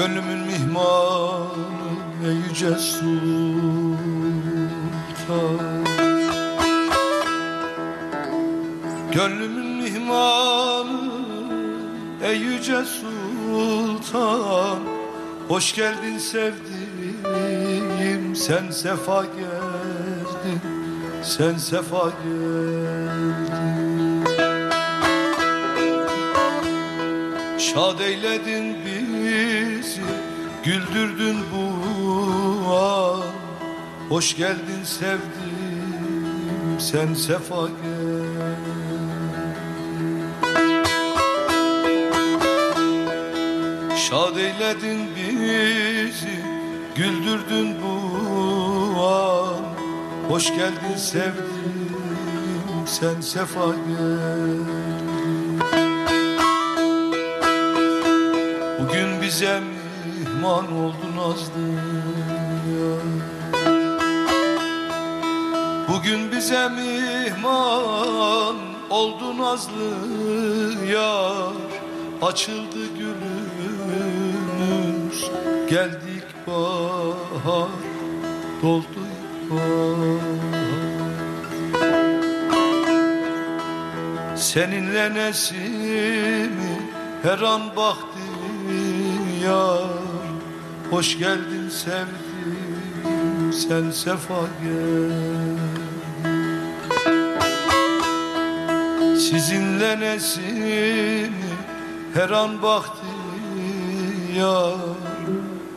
Gönlümün mihmanı ey yüce sultan. Gönlümün mihmanı ey yüce sultan. Hoş geldin sevdiğim sen sefa geldin Sen sefa geldin Şad eyledin bizi Güldürdün bu an. Hoş geldin sevdim Sen sefa gel. Şad eyledin bizi Güldürdün bu an. Hoş geldin sevdim Sen sefa gel bize mihman oldu nazlı Bugün bize mihman oldu nazlı yar Açıldı gülümüz. Geldik bahar Doldu bahar. Seninle nesimi her an baktı yar Hoş geldin sevdim sen sefa gel. Sizinle nesimi her an baktı yar.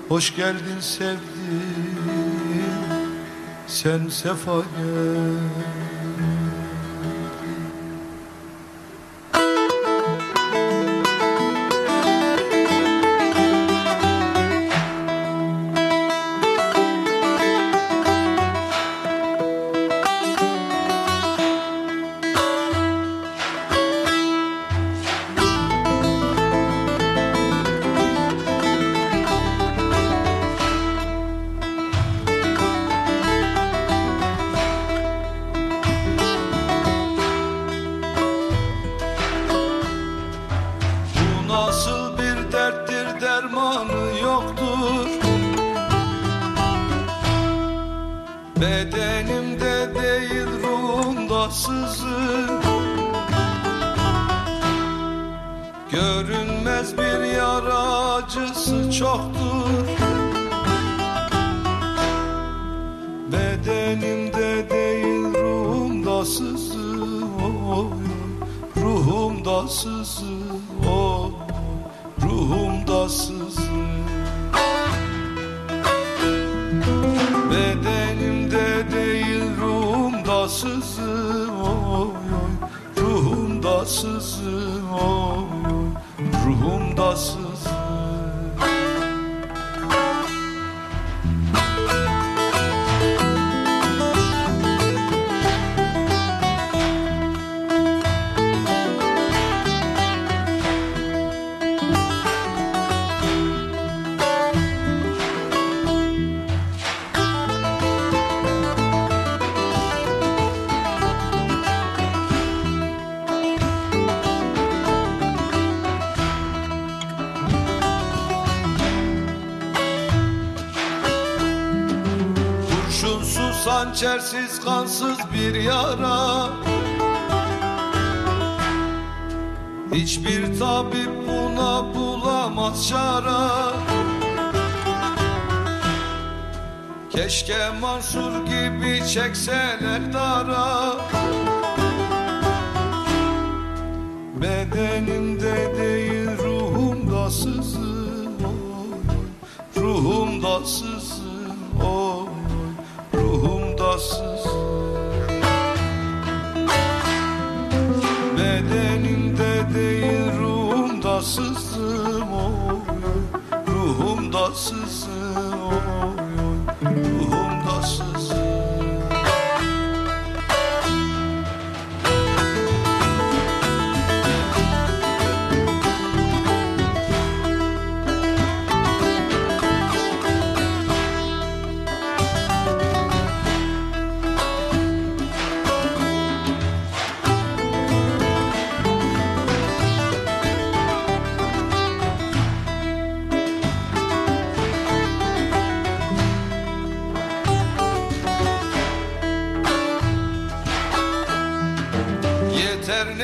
Hoş geldin sevdim sen sefa gel Bedenimde değil ruhumda sızı Görünmez bir yara acısı çoktur. Bedenimde değil ruhumda sızı Ruhumda sızı sızı oy, Ruhumda sızı Kurşunsuz, hançersiz, kansız bir yara. Hiçbir tabip buna bulamaz çara. Keşke Mansur gibi çekseler dara. Bedenimde değil ruhumda sızı. Ruhumda sızı Sızı Bedenimde değil ruhumda sızım oy Ruhumda sızım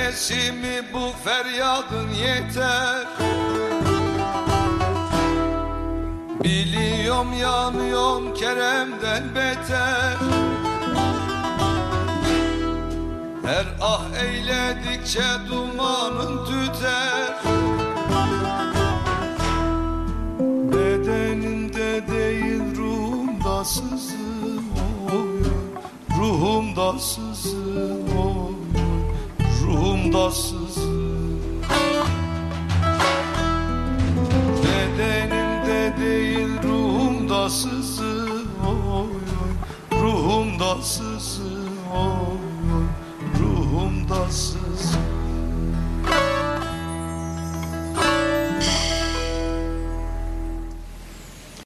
Nesimi bu feryadın yeter. Biliyorum yanıyorum Kerem'den beter. Her ah eyledikçe dumanın tüter. Bedenimde değil ruhumda sızır oy Ruhumda sızır oy Sızır Bedenimde değil ruhumda sızır oy oy. Ruhumda sızır oy oy. Ruhumda sızır